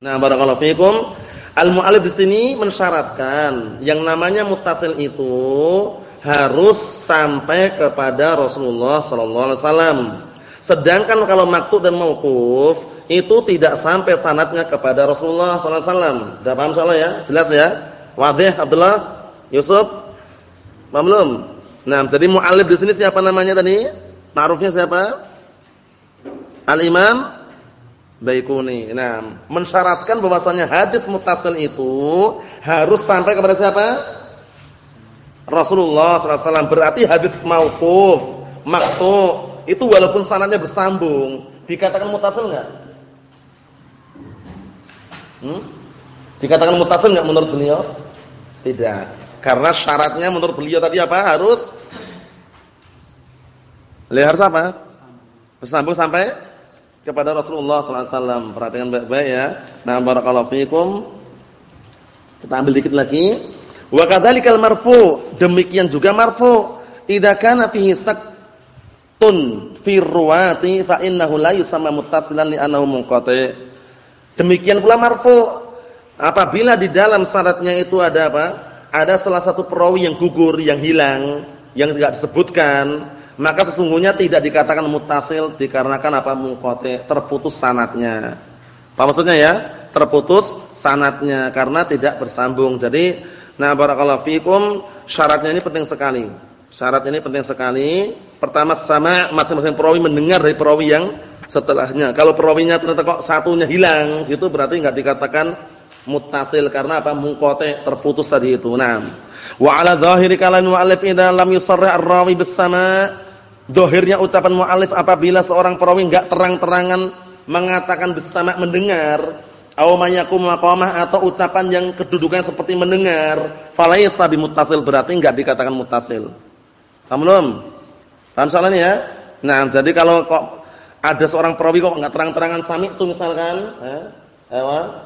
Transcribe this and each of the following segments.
Nah, barakallahu fikum. Al-mu'allif di sini mensyaratkan yang namanya muttasil itu harus sampai kepada Rasulullah sallallahu alaihi wasallam. Sedangkan kalau maktub dan mauquf itu tidak sampai sanatnya kepada Rasulullah sallallahu alaihi wasallam. Sudah paham ya? Jelas ya? Wadih Abdullah? Yusuf? Paham belum? Nah, jadi muallif di sini siapa namanya tadi? Ma'rufnya siapa? Al-Imam Baikuni. Nah, mensyaratkan bahwasanya hadis muttasil itu harus sampai kepada siapa? Rasulullah SAW. Berarti hadis mauquf, maktu itu walaupun sanadnya bersambung, dikatakan muttasil enggak? Hmm? Dikatakan muttasil enggak menurut beliau? Tidak. Karena syaratnya menurut beliau tadi apa? Harus Lihat apa? Bersambung sampai kepada Rasulullah sallallahu alaihi wasallam. Perhatikan baik-baik ya. Nah, barakallahu fikum. Kita ambil dikit lagi. Wa kadzalikal marfu, demikian juga marfu. Idza kana fihi saktun fi ruwati fa innahu la yusamma muttasilan li annahu munqati. Demikian pula marfu. Apabila di dalam syaratnya itu ada apa? Ada salah satu perawi yang gugur, yang hilang, yang tidak disebutkan maka sesungguhnya tidak dikatakan mutasil dikarenakan apa munqati, terputus sanatnya. Apa maksudnya ya? Terputus sanatnya karena tidak bersambung. Jadi, nah barakallahu fikum, syaratnya ini penting sekali. Syarat ini penting sekali. Pertama sama masing-masing perawi mendengar dari perawi yang setelahnya. Kalau perawinya ternyata kok satunya hilang, itu berarti enggak dikatakan mutasil karena apa? Munqati, terputus tadi itu. Nah, wa ala dhahiri kalan mu'allif idza lam yusarri' ar-rawi bis-sama' Dohirnya ucapan mu'alif apabila seorang perawi enggak terang-terangan mengatakan bersama mendengar, atau ucapan yang kedudukannya seperti mendengar, falaisa bimuttasil berarti enggak dikatakan muttasil. Paham belum? Paham soalnya ya? Nah, jadi kalau kok ada seorang perawi kok enggak terang-terangan sami itu misalkan, eh,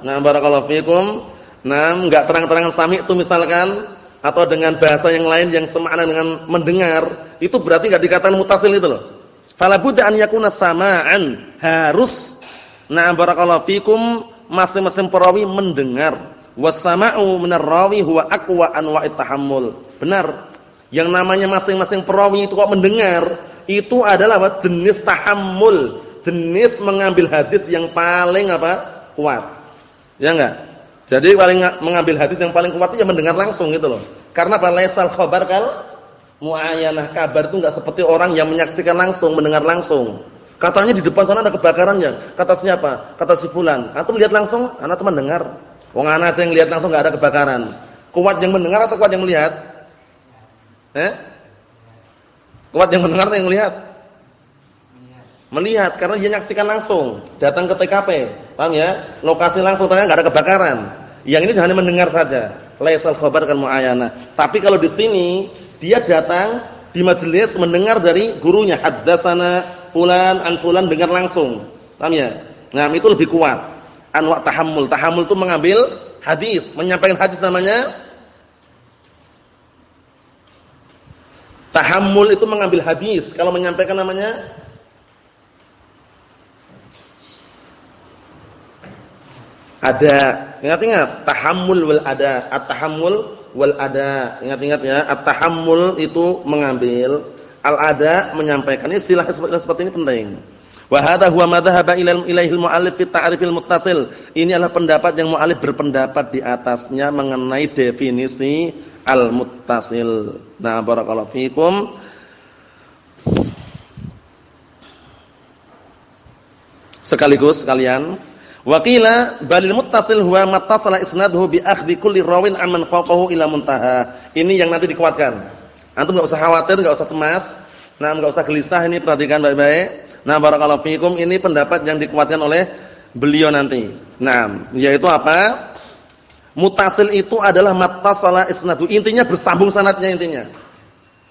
nah barakallahu fikum, nah enggak terang-terangan sami itu misalkan atau dengan bahasa yang lain yang semakna dengan mendengar, itu berarti enggak dikatakan mutasil itu loh. Fala budda an yakuna sama'an, harus na barakallahu fikum masing-masing perawi mendengar. Wasama'u minar rawi huwa aqwa anwa'it tahammul. Benar. Yang namanya masing-masing perawi itu kok mendengar, itu adalah apa? jenis tahammul, jenis mengambil hadis yang paling apa? kuat. Ya enggak? Jadi paling mengambil hadis yang paling kuat itu ya mendengar langsung gitu loh. Karena apa? Laisal khabar kal muayyanah. Kabar itu enggak seperti orang yang menyaksikan langsung, mendengar langsung. Katanya di depan sana ada kebakarannya. Kata siapa? Kata si fulan. Antum lihat langsung, anak teman dengar. Wong anak yang lihat langsung enggak ada kebakaran. Kuat yang mendengar atau kuat yang melihat? Eh? Kuat yang mendengar atau yang melihat? Melihat karena dia nyaksikan langsung, datang ke TKP. Paham ya? Lokasi langsung ternyata enggak ada kebakaran. Yang ini hanya mendengar saja. Laisal khabar kan muayana. Tapi kalau di sini dia datang di majelis mendengar dari gurunya haddatsana fulan an fulan dengar langsung. Paham ya? Nah, itu lebih kuat. Anwa tahammul. Tahammul itu mengambil hadis, menyampaikan hadis namanya Tahammul itu mengambil hadis. Kalau menyampaikan namanya ada. Ingat-ingat, tahammul wal ada. At-tahammul wal ada. Ingat-ingat ya, at-tahammul itu mengambil, al-ada menyampaikan. Istilah seperti ini penting. Wa hadha huwa madhhab ilaihil muallif fi ta'rifil muttasil. Ini adalah pendapat yang muallif berpendapat di atasnya mengenai definisi al-muttasil. Nah, barakallahu fikum. Sekaligus Wakila balil muttasil huwa mattasala isnaduhu bi akhdhi kulli rawin amman fawqahu ila muntaha. Ini yang nanti dikuatkan. Antum enggak usah khawatir, enggak usah cemas. Nah, enggak usah gelisah ini perhatikan baik-baik. Nah, barakallahu fikum ini pendapat yang dikuatkan oleh beliau nanti. Nah, yaitu apa? Mutasil itu adalah mattasala isnadu. Intinya bersambung sanadnya intinya.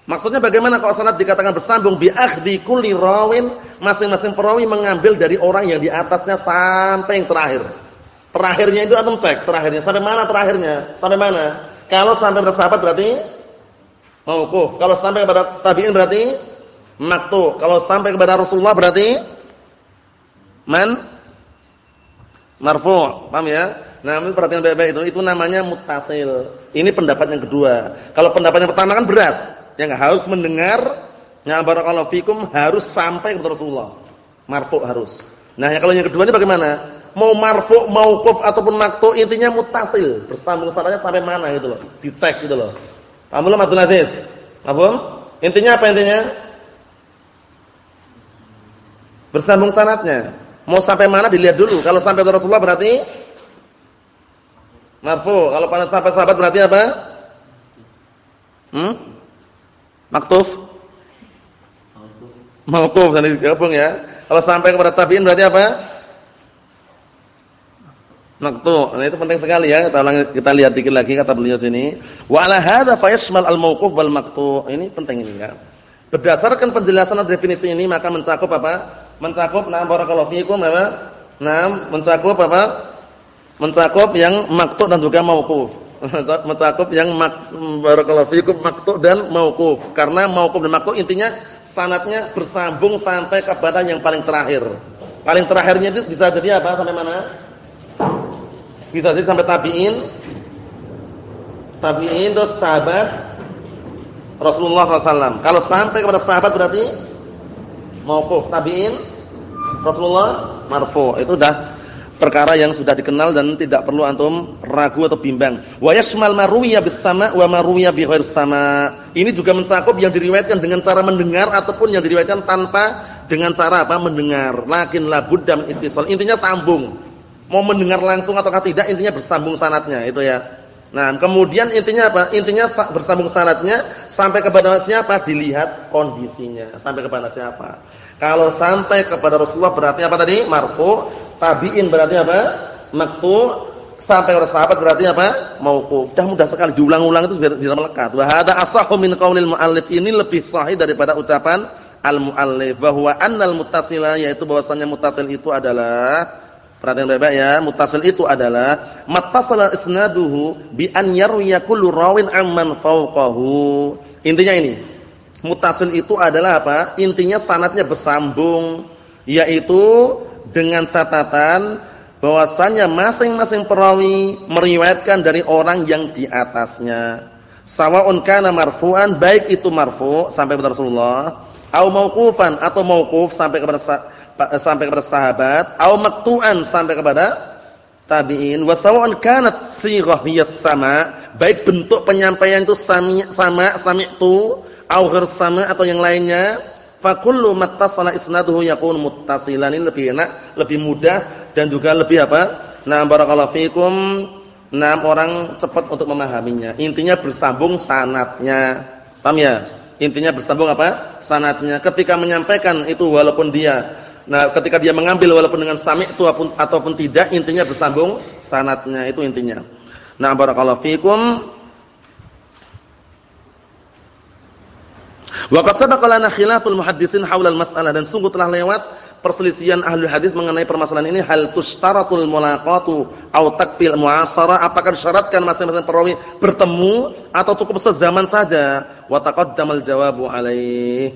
Maksudnya bagaimana kalau sanad dikatakan bersambung bi akhdi kulli rawin, masing-masing perawi mengambil dari orang yang di atasnya sampai yang terakhir. Terakhirnya itu antum cek, terakhirnya sampai mana terakhirnya? Sampai mana? Kalau sampai bersahabat berarti mauquf. Kalau sampai kepada tabi'in berarti maktu. Kalau sampai kepada Rasulullah berarti man marfu'. Paham ya? Nah, ini perhatian baik-baik itu itu namanya mutasil. Ini pendapat yang kedua. Kalau pendapat yang pertama kan berat. Yang harus mendengar ya barakallahu fikum harus sampai kepada Rasulullah. Marfu' harus. Nah, yang kalau yang kedua ini bagaimana? Mau marfu', mauquf ataupun maktu intinya mutasil, bersambung sanadnya sampai mana gitu loh. Dicek gitu loh. Paham belum Abdul Aziz? Paham? Intinya apa intinya? Bersambung sanatnya. Mau sampai mana dilihat dulu. Kalau sampai Rasulullah berarti marfu. Kalau pada sampai sahabat berarti apa? Hmm? Maktuf. Mauquf tadi gabung ya. Kalau sampai kepada tabi'in berarti apa? Maktu. Nah itu penting sekali ya. Kita kita lihat dikit lagi kata beliau sini. Wa ala hadza fa yashmal al-mauquf wal maqtu. Ini penting ini ya. Berdasarkan penjelasan definisi ini maka mencakup apa? Mencakup nah barakallahu fikum apa? Nah, mencakup apa? mencakup yang maktu dan juga mauquf. Mencakup yang barakallahu fikum maktu dan mauquf. Karena mauquf dan maktu intinya sanatnya bersambung sampai kepada yang paling terakhir. Paling terakhirnya itu bisa jadi apa? Sampai mana? Bisa jadi sampai tabi'in. Tabi'in terus sahabat Rasulullah SAW. Kalau sampai kepada sahabat berarti mauquf. Tabi'in Rasulullah marfu. Itu udah perkara yang sudah dikenal dan tidak perlu antum ragu atau bimbang. Wa yashmal marwiya bis sama wa marwiya bi sama. Ini juga mencakup yang diriwayatkan dengan cara mendengar ataupun yang diriwayatkan tanpa dengan cara apa? mendengar. Lakin la budda min ittisal. Intinya sambung. Mau mendengar langsung ataukah tidak intinya bersambung sanatnya itu ya. Nah, kemudian intinya apa? Intinya bersambung sanatnya sampai kepada siapa? Dilihat kondisinya. Sampai kepada siapa? Kalau sampai kepada Rasulullah berarti apa tadi? Marfu tabi'in berarti apa? Maktu sampai kepada sahabat berarti apa? Mauquf. Dah mudah sekali diulang-ulang itu biar tidak melekat. Wa hadza asahhu min qaulil muallif ini lebih sahih daripada ucapan al-muallif bahwa annal muttasila yaitu bahwasanya muttasil itu adalah Perhatian baik-baik ya, muttasil itu adalah mattasala isnaduhu bi an yarwiya kullu rawin amman fawqahu. Intinya ini. Muttasil itu adalah apa? Intinya sanatnya bersambung yaitu dengan catatan bahwasanya masing-masing perawi meriwayatkan dari orang yang di atasnya. Sawaun kana marfu'an baik itu marfu sampai kepada Rasulullah, au mauqufan atau mauquf sampai kepada sampai kepada sahabat, au maqtu'an sampai kepada tabi'in, wa sawaun kanat sighah sama, baik bentuk penyampaian itu sama sama sami'tu au sama atau yang lainnya Fa kullu mattasala isnaduhu yakun muttasilan ini lebih enak, lebih mudah dan juga lebih apa? Nah, barakallahu fikum. Nah, orang cepat untuk memahaminya. Intinya bersambung sanatnya. Paham ya? Intinya bersambung apa? Sanatnya. Ketika menyampaikan itu walaupun dia Nah, ketika dia mengambil walaupun dengan sami' itu ataupun, ataupun tidak, intinya bersambung sanatnya itu intinya. Nah, barakallahu fikum. Waqad sabaqa lana khilaful muhaddisin haula al-mas'alah dan sungguh telah lewat perselisihan ahli hadis mengenai permasalahan ini. Hal tushtaratul mulaqatu au takfil muasara. Apakah disyaratkan masing-masing perawi bertemu atau cukup sezaman saja? Wa taqaddamal jawabu alaih.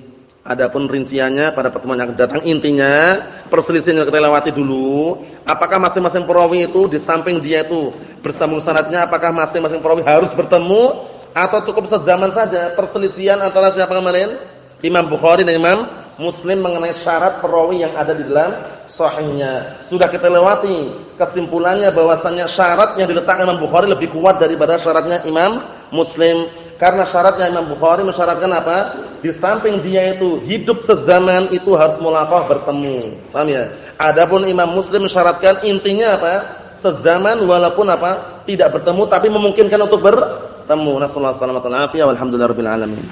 Adapun rinciannya pada pertemuan yang datang intinya perselisihan yang kita lewati dulu apakah masing-masing perawi itu di samping dia itu bersambung sanadnya apakah masing-masing perawi harus bertemu atau cukup sezaman saja perselisihan antara siapa kemarin Imam Bukhari dan Imam Muslim mengenai syarat perawi yang ada di dalam sahihnya. Sudah kita lewati kesimpulannya bahwasannya syarat yang diletakkan Imam Bukhari lebih kuat daripada syaratnya Imam Muslim. Karena syaratnya Imam Bukhari mensyaratkan apa? Di samping dia itu hidup sezaman itu harus mulaqah bertemu. Paham ya? Adapun Imam Muslim mensyaratkan intinya apa? Sezaman walaupun apa? Tidak bertemu tapi memungkinkan untuk ber bertemu. Nasallahu alaihi wasallam. Alhamdulillahirabbil alamin.